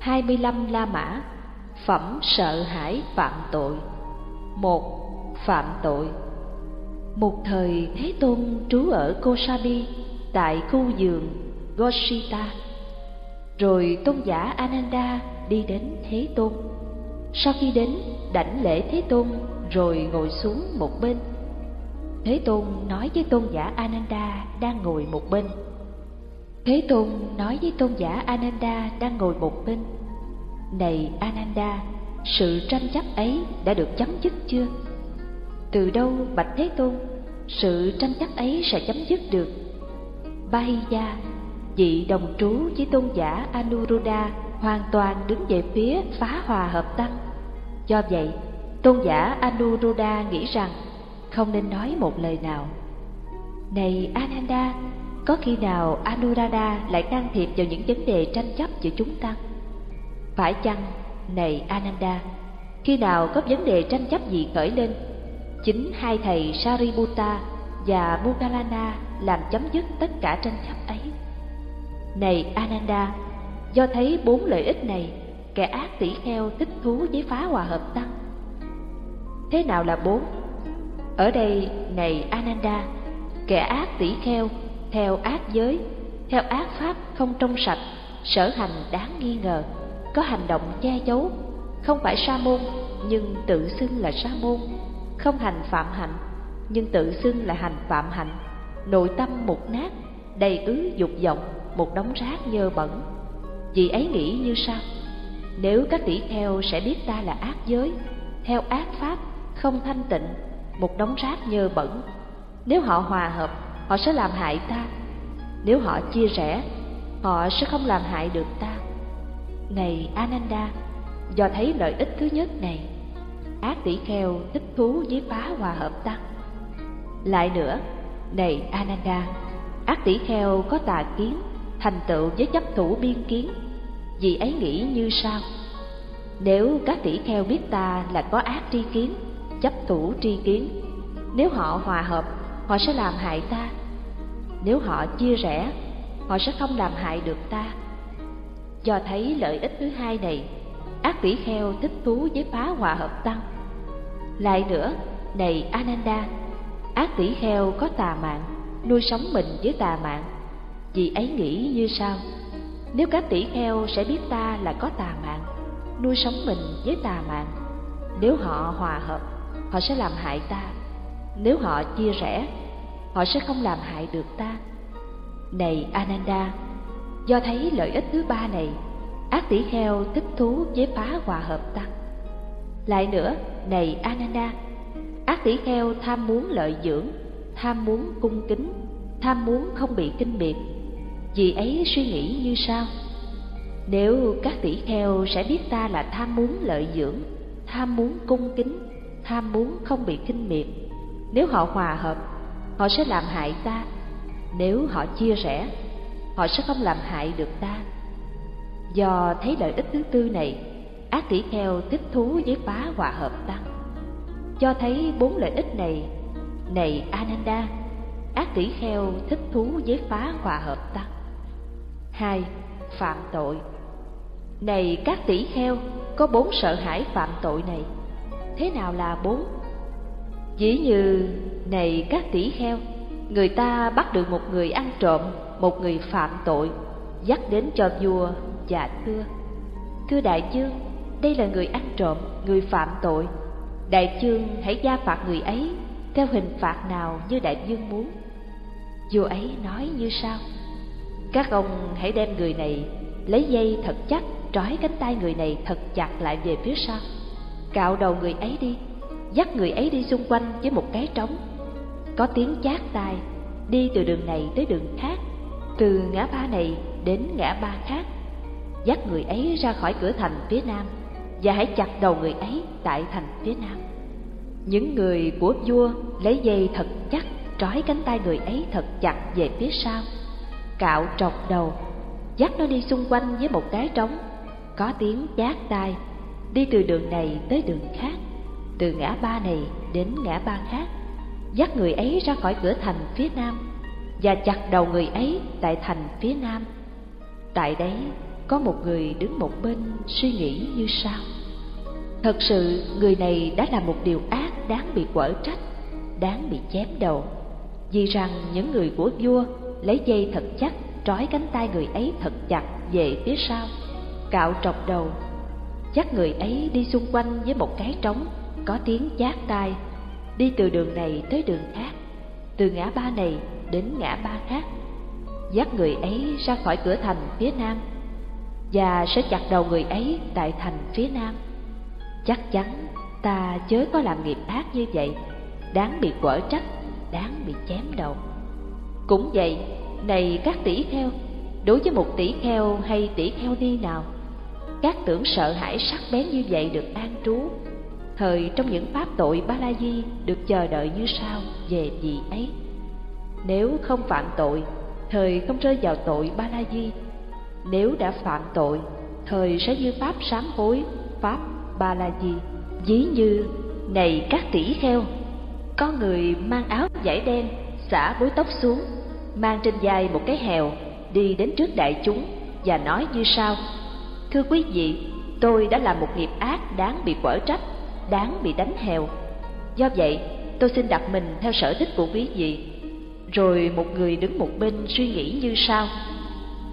25 La Mã. Phẩm sợ hãi phạm tội. Một, Phạm tội. Một thời Thế Tôn trú ở Kosabi tại khu vườn Goshita. Rồi tôn giả Ananda đi đến Thế Tôn. Sau khi đến đảnh lễ Thế Tôn, rồi ngồi xuống một bên. Thế Tôn nói với tôn giả Ananda đang ngồi một bên. Thế Tôn nói với tôn giả Ananda đang ngồi một bên Này Ananda, sự tranh chấp ấy đã được chấm dứt chưa? Từ đâu bạch Thế Tôn, sự tranh chấp ấy sẽ chấm dứt được? Bahiya, vị đồng trú với tôn giả Anuruddha hoàn toàn đứng về phía phá hòa hợp tăng. Do vậy, tôn giả Anuruddha nghĩ rằng không nên nói một lời nào. Này Ananda, có khi nào Anuradha lại can thiệp vào những vấn đề tranh chấp giữa chúng ta? Phải chăng, này Ananda, khi nào có vấn đề tranh chấp gì khởi lên, chính hai thầy Sariputta và Mugalana làm chấm dứt tất cả tranh chấp ấy? Này Ananda, do thấy bốn lợi ích này, kẻ ác tỷ kheo thích thú với phá hòa hợp tăng. Thế nào là bốn? Ở đây, này Ananda, kẻ ác tỷ kheo theo ác giới, theo ác pháp không trong sạch, sở hành đáng nghi ngờ, có hành động che giấu, không phải sa môn nhưng tự xưng là sa môn, không hành phạm hạnh nhưng tự xưng là hành phạm hạnh, nội tâm mục nát, đầy ứ dục vọng, một đống rác nhơ bẩn. Vì ấy nghĩ như sau: nếu các tỷ theo sẽ biết ta là ác giới, theo ác pháp, không thanh tịnh, một đống rác nhơ bẩn, nếu họ hòa hợp họ sẽ làm hại ta. Nếu họ chia rẽ, họ sẽ không làm hại được ta. Này ananda, do thấy lợi ích thứ nhất này, ác tỷ kheo thích thú với phá hòa hợp tăng lại nữa, này ananda, ác tỷ kheo có tà kiến, thành tựu với chấp thủ biên kiến. Vì ấy nghĩ như sau nếu các tỷ kheo biết ta là có ác tri kiến, chấp thủ tri kiến, nếu họ hòa hợp, họ sẽ làm hại ta nếu họ chia rẽ, họ sẽ không làm hại được ta. Do thấy lợi ích thứ hai này, ác tỷ kheo thích thú với phá hòa hợp tăng. Lại nữa, này ananda, ác tỷ kheo có tà mạng, nuôi sống mình với tà mạng. Vì ấy nghĩ như sau, nếu các tỷ kheo sẽ biết ta là có tà mạng, nuôi sống mình với tà mạng, nếu họ hòa hợp, họ sẽ làm hại ta. Nếu họ chia rẽ họ sẽ không làm hại được ta. Này Ananda, do thấy lợi ích thứ ba này, ác tỷ kheo thích thú với phá hòa hợp tăng. Lại nữa, này Ananda, ác tỷ kheo tham muốn lợi dưỡng, tham muốn cung kính, tham muốn không bị kinh biệt. Vì ấy suy nghĩ như sau: Nếu các tỷ kheo sẽ biết ta là tham muốn lợi dưỡng, tham muốn cung kính, tham muốn không bị kinh miệt, nếu họ hòa hợp họ sẽ làm hại ta. Nếu họ chia rẽ, họ sẽ không làm hại được ta. Do thấy lợi ích thứ tư này, ác tỷ kheo thích thú với phá hòa hợp tăng. Cho thấy bốn lợi ích này này ananda, ác tỷ kheo thích thú với phá hòa hợp tăng. Hai, phạm tội. Này các tỷ kheo, có bốn sợ hãi phạm tội này. Thế nào là bốn? Ví như, này các tỷ kheo, người ta bắt được một người ăn trộm, một người phạm tội, dắt đến cho vua và thưa. Thưa đại chương đây là người ăn trộm, người phạm tội. Đại chương hãy gia phạt người ấy theo hình phạt nào như đại dương muốn. Vua ấy nói như sau: Các ông hãy đem người này lấy dây thật chắc trói cánh tay người này thật chặt lại về phía sau, cạo đầu người ấy đi dắt người ấy đi xung quanh với một cái trống. Có tiếng chát tai, đi từ đường này tới đường khác, từ ngã ba này đến ngã ba khác. Dắt người ấy ra khỏi cửa thành phía nam và hãy chặt đầu người ấy tại thành phía nam. Những người của vua lấy dây thật chắc, trói cánh tay người ấy thật chặt về phía sau, cạo trọc đầu, dắt nó đi xung quanh với một cái trống. Có tiếng chát tai, đi từ đường này tới đường khác từ ngã ba này đến ngã ba khác, dắt người ấy ra khỏi cửa thành phía nam, và chặt đầu người ấy tại thành phía nam. Tại đấy có một người đứng một bên suy nghĩ như sau. Thật sự người này đã là một điều ác đáng bị quở trách, đáng bị chém đầu. Vì rằng những người của vua lấy dây thật chắc, trói cánh tay người ấy thật chặt về phía sau, cạo trọc đầu. Chắc người ấy đi xung quanh với một cái trống có tiếng chát tai. Đi từ đường này tới đường khác, từ ngã ba này đến ngã ba khác, dắt người ấy ra khỏi cửa thành phía nam, và sẽ chặt đầu người ấy tại thành phía nam. Chắc chắn ta chớ có làm nghiệp ác như vậy, đáng bị quở trách, đáng bị chém đầu. Cũng vậy, này các tỷ kheo, đối với một tỷ kheo hay tỷ kheo ni nào, các tưởng sợ hãi sắc bén như vậy được an trú thời trong những pháp tội ba la di được chờ đợi như sau về vị ấy. Nếu không phạm tội, thời không rơi vào tội ba la di nếu đã phạm tội, thời sẽ như pháp sám hối, pháp ba la di ví như, này các tỷ kheo, có người mang áo vải đen xả búi tóc xuống, mang trên vai một cái hèo đi đến trước đại chúng và nói như sau, thưa quý vị, tôi đã làm một nghiệp ác đáng bị quở trách đáng bị đánh hèo. Do vậy, tôi xin đặt mình theo sở thích của quý vị. Rồi một người đứng một bên suy nghĩ như sau.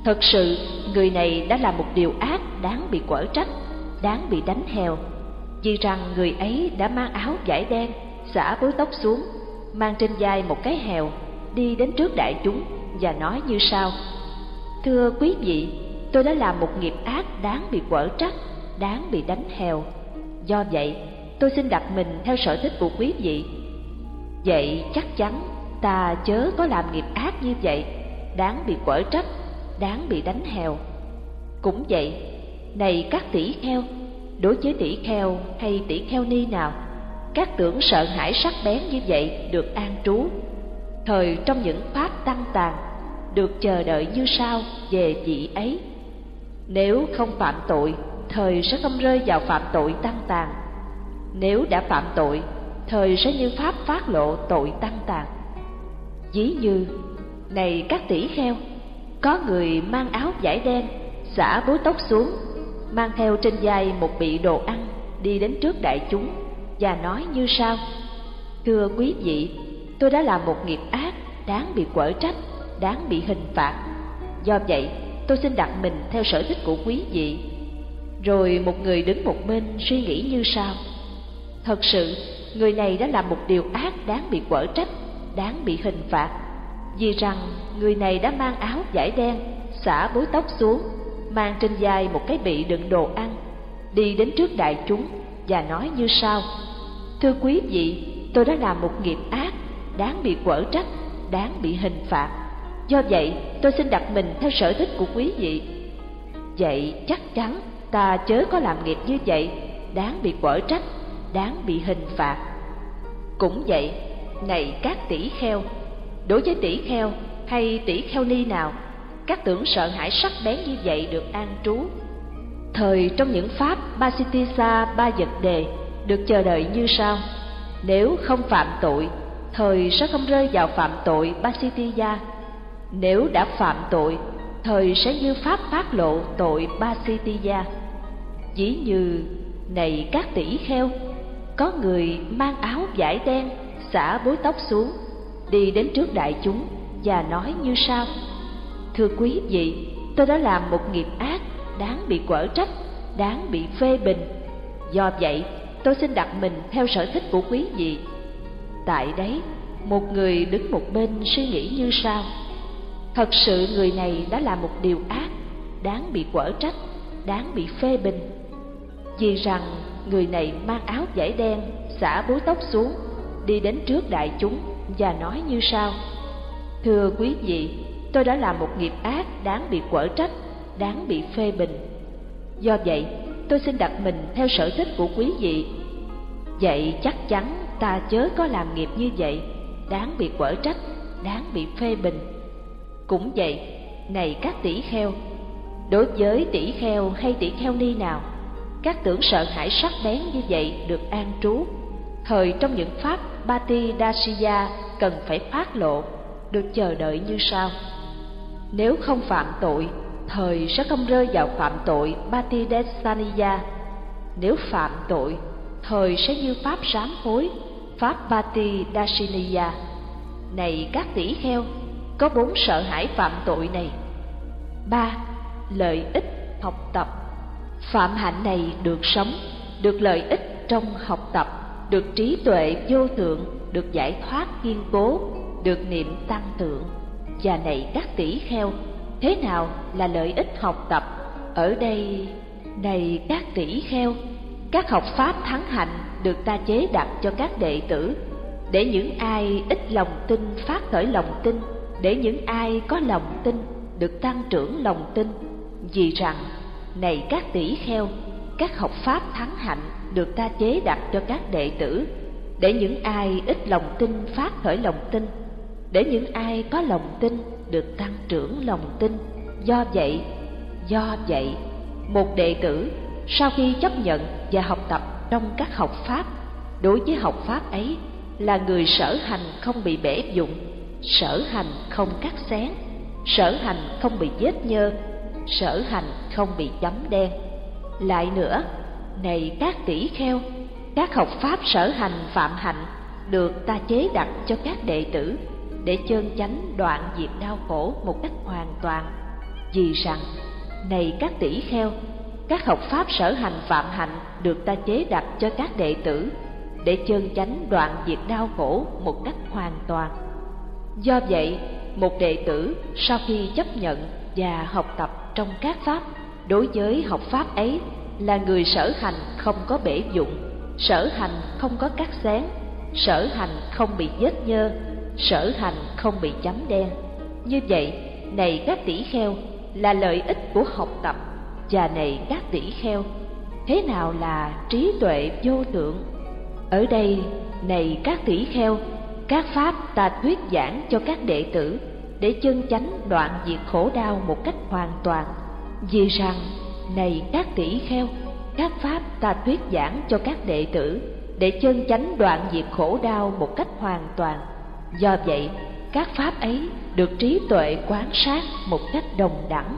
Thật sự, người này đã làm một điều ác, đáng bị quở trách, đáng bị đánh hèo. Vì rằng người ấy đã mang áo vải đen, xả bối tóc xuống, mang trên vai một cái hèo, đi đến trước đại chúng và nói như sau. Thưa quý vị, tôi đã làm một nghiệp ác đáng bị quở trách, đáng bị đánh hèo. Do vậy tôi xin đặt mình theo sở thích của quý vị. Vậy chắc chắn ta chớ có làm nghiệp ác như vậy. Đáng bị quở trách, đáng bị đánh hèo. Cũng vậy, này các tỷ kheo, đối với tỷ kheo hay tỷ kheo ni nào, các tưởng sợ hãi sắc bén như vậy được an trú. Thời trong những pháp tăng tàn, được chờ đợi như sau về vị ấy. Nếu không phạm tội, thời sẽ không rơi vào phạm tội tăng tàn nếu đã phạm tội, thời sẽ như pháp phát lộ tội tăng tàn. Dí như, này các tỷ kheo, có người mang áo vải đen, xả búi tóc xuống, mang theo trên vai một bị đồ ăn, đi đến trước đại chúng, và nói như sau. Thưa quý vị, tôi đã làm một nghiệp ác, đáng bị quở trách, đáng bị hình phạt. Do vậy, tôi xin đặt mình theo sở thích của quý vị. Rồi một người đứng một bên suy nghĩ như sau thật sự, người này đã làm một điều ác đáng bị quở trách, đáng bị hình phạt. Vì rằng, người này đã mang áo vải đen, xả búi tóc xuống, mang trên vai một cái bị đựng đồ ăn, đi đến trước đại chúng và nói như sau. Thưa quý vị, tôi đã làm một nghiệp ác, đáng bị quở trách, đáng bị hình phạt. Do vậy, tôi xin đặt mình theo sở thích của quý vị. Vậy chắc chắn ta chớ có làm nghiệp như vậy, đáng bị quở trách đáng bị hình phạt. Cũng vậy, này các tỷ kheo, đối với tỷ kheo hay tỷ kheo ni nào, các tưởng sợ hãi sắc bén như vậy được an trú. Thời trong những pháp basitisa ba vật đề được chờ đợi như sau. Nếu không phạm tội, thời sẽ không rơi vào phạm tội basitiya nếu đã phạm tội, thời sẽ như pháp phát lộ tội basitiya Chỉ như, này các tỷ kheo có người mang áo vải đen, xả búi tóc xuống, đi đến trước đại chúng và nói như sau. Thưa quý vị, tôi đã làm một nghiệp ác đáng bị quở trách, đáng bị phê bình. Do vậy, tôi xin đặt mình theo sở thích của quý vị. Tại đấy, một người đứng một bên suy nghĩ như sau. Thật sự người này đã làm một điều ác, đáng bị quở trách, đáng bị phê bình. Vì rằng người này mang áo vải đen, xả búi tóc xuống, đi đến trước đại chúng và nói như sau. Thưa quý vị, tôi đã làm một nghiệp ác đáng bị quở trách, đáng bị phê bình. Do vậy, tôi xin đặt mình theo sở thích của quý vị. Vậy chắc chắn ta chớ có làm nghiệp như vậy, đáng bị quở trách, đáng bị phê bình. Cũng vậy, này các tỷ kheo, đối với tỷ kheo hay tỷ kheo ni nào các tưởng sợ hãi sắc bén như vậy được an trú thời trong những pháp Bati Dasiya cần phải phát lộ được chờ đợi như sau nếu không phạm tội thời sẽ không rơi vào phạm tội Patidesaniya. Nếu phạm tội, thời sẽ như pháp sám hối, pháp Patidashiniya. Này các tỷ kheo, có bốn sợ hãi phạm tội này. ba Lợi ích học tập Phạm hạnh này được sống, được lợi ích trong học tập, được trí tuệ vô thượng, được giải thoát kiên cố, được niệm tăng tượng. Và này các tỷ kheo, thế nào là lợi ích học tập? Ở đây, này các tỷ kheo, các học pháp thắng hạnh được ta chế đặt cho các đệ tử, để những ai ít lòng tin phát khởi lòng tin, để những ai có lòng tin được tăng trưởng lòng tin. Vì rằng, này các tỷ kheo, các học pháp thắng hạnh được ta chế đặt cho các đệ tử, để những ai ít lòng tin phát khởi lòng tin, để những ai có lòng tin được tăng trưởng lòng tin. Do vậy, do vậy, một đệ tử sau khi chấp nhận và học tập trong các học pháp, đối với học pháp ấy là người sở hành không bị bể dụng, sở hành không cắt xén, sở hành không bị vết nhơ, sở hành không bị chấm đen. Lại nữa, này các tỷ kheo, các học pháp sở hành phạm hạnh được ta chế đặt cho các đệ tử để chơn chánh đoạn diệt đau khổ một cách hoàn toàn. Vì rằng, này các tỷ kheo, các học pháp sở hành phạm hạnh được ta chế đặt cho các đệ tử để chơn chánh đoạn diệt đau khổ một cách hoàn toàn. Do vậy, một đệ tử sau khi chấp nhận và học tập trong các pháp, đối với học pháp ấy là người sở hành không có bể dụng, sở hành không có cắt xén, sở hành không bị vết nhơ, sở hành không bị chấm đen. Như vậy, này các tỷ kheo, là lợi ích của học tập, và này các tỷ kheo, thế nào là trí tuệ vô tượng? Ở đây, này các tỷ kheo, các pháp ta thuyết giảng cho các đệ tử để chân chánh đoạn diệt khổ đau một cách hoàn toàn. Vì rằng, này các tỷ kheo, các pháp ta thuyết giảng cho các đệ tử để chân chánh đoạn diệt khổ đau một cách hoàn toàn. Do vậy, các pháp ấy được trí tuệ quán sát một cách đồng đẳng.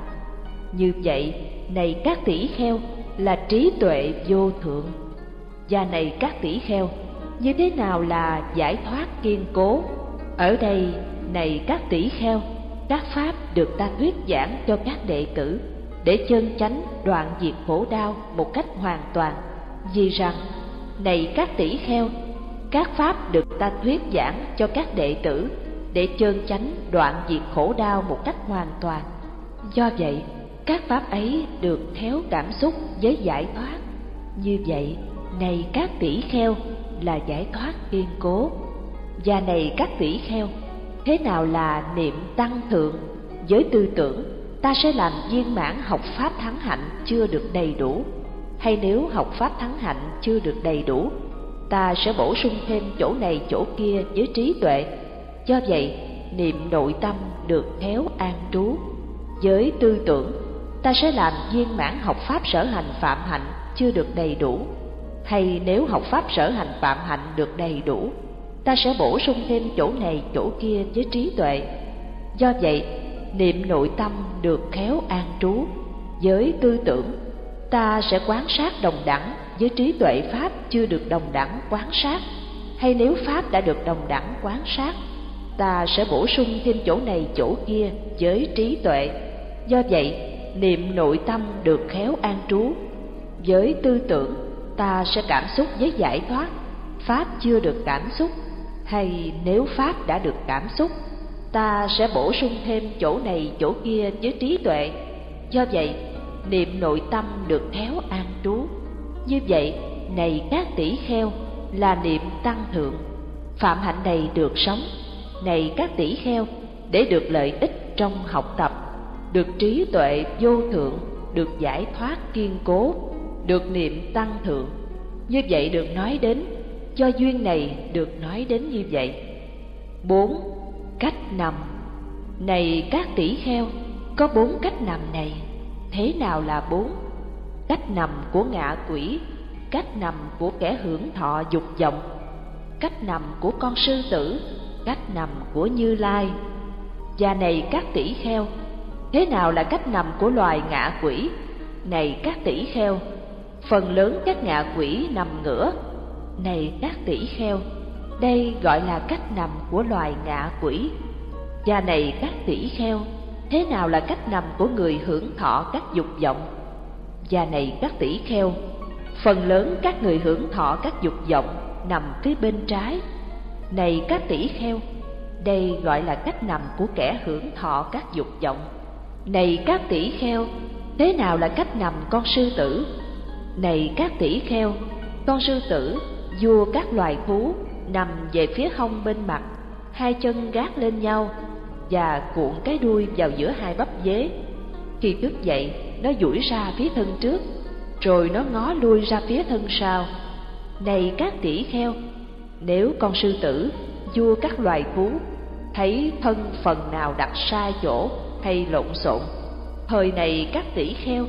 Như vậy, này các tỷ kheo là trí tuệ vô thượng. Và này các tỷ kheo, như thế nào là giải thoát kiên cố? Ở đây, này các tỷ kheo, các pháp được ta thuyết giảng cho các đệ tử để chân chánh đoạn diệt khổ đau một cách hoàn toàn. Vì rằng, này các tỷ kheo, các pháp được ta thuyết giảng cho các đệ tử để chân chánh đoạn diệt khổ đau một cách hoàn toàn. Do vậy, các pháp ấy được theo cảm xúc với giải thoát. Như vậy, này các tỷ kheo là giải thoát kiên cố. Và này các tỷ kheo, thế nào là niệm tăng thượng? Với tư tưởng, ta sẽ làm viên mãn học pháp thắng hạnh chưa được đầy đủ. Hay nếu học pháp thắng hạnh chưa được đầy đủ, ta sẽ bổ sung thêm chỗ này chỗ kia với trí tuệ. Do vậy, niệm nội tâm được khéo an trú. Với tư tưởng, ta sẽ làm viên mãn học pháp sở hành phạm hạnh chưa được đầy đủ. Hay nếu học pháp sở hành phạm hạnh được đầy đủ, ta sẽ bổ sung thêm chỗ này chỗ kia với trí tuệ. Do vậy, niệm nội tâm được khéo an trú. Với tư tưởng, ta sẽ quán sát đồng đẳng với trí tuệ pháp chưa được đồng đẳng quán sát hay nếu pháp đã được đồng đẳng quán sát ta sẽ bổ sung thêm chỗ này chỗ kia với trí tuệ do vậy niệm nội tâm được khéo an trú với tư tưởng ta sẽ cảm xúc với giải thoát pháp chưa được cảm xúc hay nếu pháp đã được cảm xúc ta sẽ bổ sung thêm chỗ này chỗ kia với trí tuệ do vậy niệm nội tâm được khéo an trú như vậy, này các tỷ kheo, là niệm tăng thượng. Phạm hạnh này được sống, này các tỷ kheo, để được lợi ích trong học tập, được trí tuệ vô thượng, được giải thoát kiên cố, được niệm tăng thượng. Như vậy được nói đến, do duyên này được nói đến như vậy. bốn Cách nằm Này các tỷ heo có bốn cách nằm này, thế nào là bốn? cách nằm của ngạ quỷ, cách nằm của kẻ hưởng thọ dục vọng, cách nằm của con sư tử, cách nằm của Như Lai. Và này các tỷ heo thế nào là cách nằm của loài ngạ quỷ này các tỷ heo phần lớn các ngạ quỷ nằm ngửa này các tỷ kheo, đây gọi là cách nằm của loài ngạ quỷ. Và này các tỷ kheo, thế nào là cách nằm của người hưởng thọ các dục vọng? Và này các tỷ kheo, phần lớn các người hưởng thọ các dục vọng nằm phía bên trái. Này các tỷ kheo, đây gọi là cách nằm của kẻ hưởng thọ các dục vọng. Này các tỷ kheo, thế nào là cách nằm con sư tử? Này các tỷ kheo, con sư tử vua các loài thú nằm về phía hông bên mặt, hai chân gác lên nhau và cuộn cái đuôi vào giữa hai bắp dế, khi thức dậy, nó duỗi ra phía thân trước, rồi nó ngó lui ra phía thân sau. Này các tỷ kheo, nếu con sư tử, vua các loài thú, thấy thân phần nào đặt sai chỗ hay lộn xộn, thời này các tỷ kheo,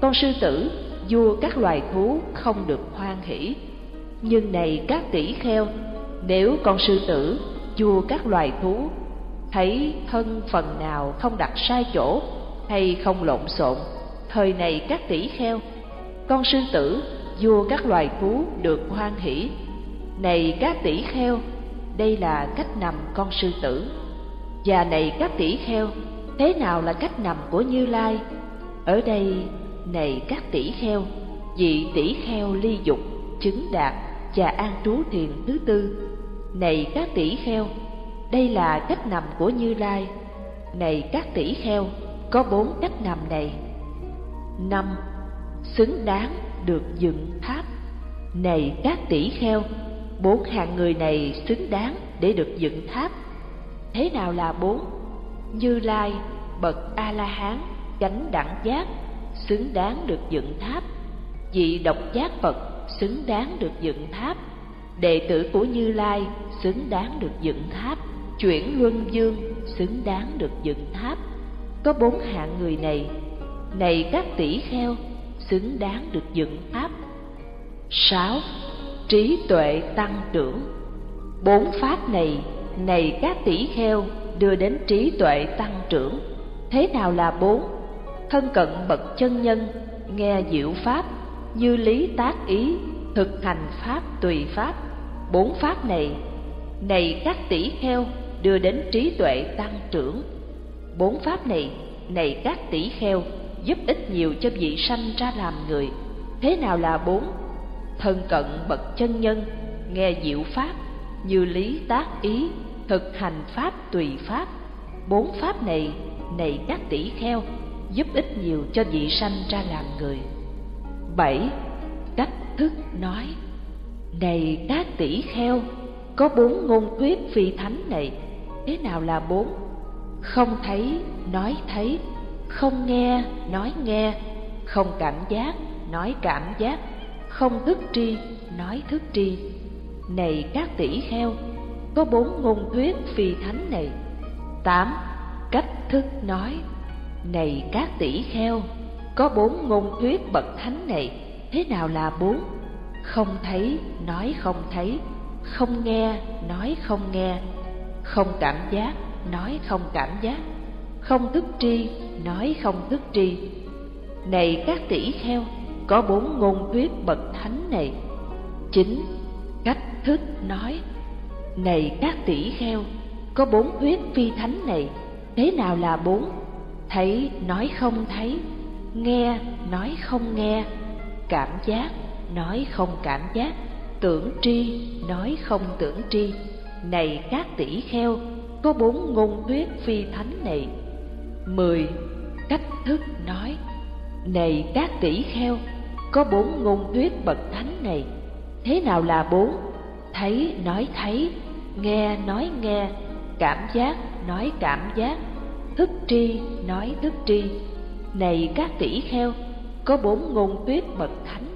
con sư tử, vua các loài thú không được hoan hỷ nhưng này các tỷ kheo, nếu con sư tử chua các loài thú, thấy thân phần nào không đặt sai chỗ hay không lộn xộn, thời này các tỷ kheo, con sư tử, vua các loài thú được hoan hỷ. Này các tỷ kheo, đây là cách nằm con sư tử. Và này các tỷ kheo, thế nào là cách nằm của như lai? Ở đây, này các tỷ kheo, vị tỷ kheo ly dục chứng đạt và an trú thiền thứ tư. Này các tỷ kheo, đây là cách nằm của như lai. Này các tỷ kheo, có bốn cách nằm này. Năm, xứng đáng được dựng tháp. Này các tỷ kheo, bốn hạng người này xứng đáng để được dựng tháp. Thế nào là bốn? Như lai, bậc a la hán chánh đẳng giác, xứng đáng được dựng tháp. Vị độc giác phật xứng đáng được dựng tháp. Đệ tử của như lai xứng đáng được dựng tháp. Chuyển luân dương xứng đáng được dựng tháp. Có bốn hạng người này. Này các tỷ kheo, xứng đáng được dựng tháp. Sáu, trí tuệ tăng trưởng. Bốn pháp này này các tỷ kheo, đưa đến trí tuệ tăng trưởng. Thế nào là bốn? Thân cận bậc chân nhân, nghe diệu pháp như lý tác ý, thực hành pháp tùy pháp. Bốn pháp này này các tỷ kheo, đưa đến trí tuệ tăng trưởng. Bốn pháp này này các tỷ kheo, giúp ích nhiều cho vị sanh ra làm người. Thế nào là bốn? Thân cận bậc chân nhân, nghe diệu pháp, như lý tác ý, thực hành pháp tùy pháp. Bốn pháp này này các tỷ kheo, giúp ích nhiều cho vị sanh ra làm người bảy cách thức nói, này các tỷ kheo, có bốn ngôn thuyết phi thánh này, thế nào là bốn? Không thấy, nói thấy, không nghe, nói nghe, không cảm giác, nói cảm giác, không thức tri, nói thức tri. Này các tỷ kheo, có bốn ngôn thuyết phi thánh này. Tám, cách thức nói, này các tỷ kheo có bốn ngôn thuyết bậc thánh này, thế nào là bốn? Không thấy, nói không thấy, không nghe, nói không nghe, không cảm giác, nói không cảm giác, không thức tri, nói không thức tri. Này các tỷ kheo, có bốn ngôn thuyết bậc thánh này. Chính, cách thức nói. Này các tỷ kheo, có bốn thuyết phi thánh này, thế nào là bốn? Thấy, nói không thấy nghe, nói không nghe. Cảm giác, nói không cảm giác. Tưởng tri, nói không tưởng tri. Này các tỷ kheo, có bốn ngôn thuyết phi thánh này. Mười, cách thức nói. Này các tỷ kheo, có bốn ngôn thuyết bậc thánh này. Thế nào là bốn? Thấy, nói thấy. Nghe, nói nghe. Cảm giác, nói cảm giác. Thức tri, nói thức tri này các tỷ kheo có bốn ngôn tuyết bậc thánh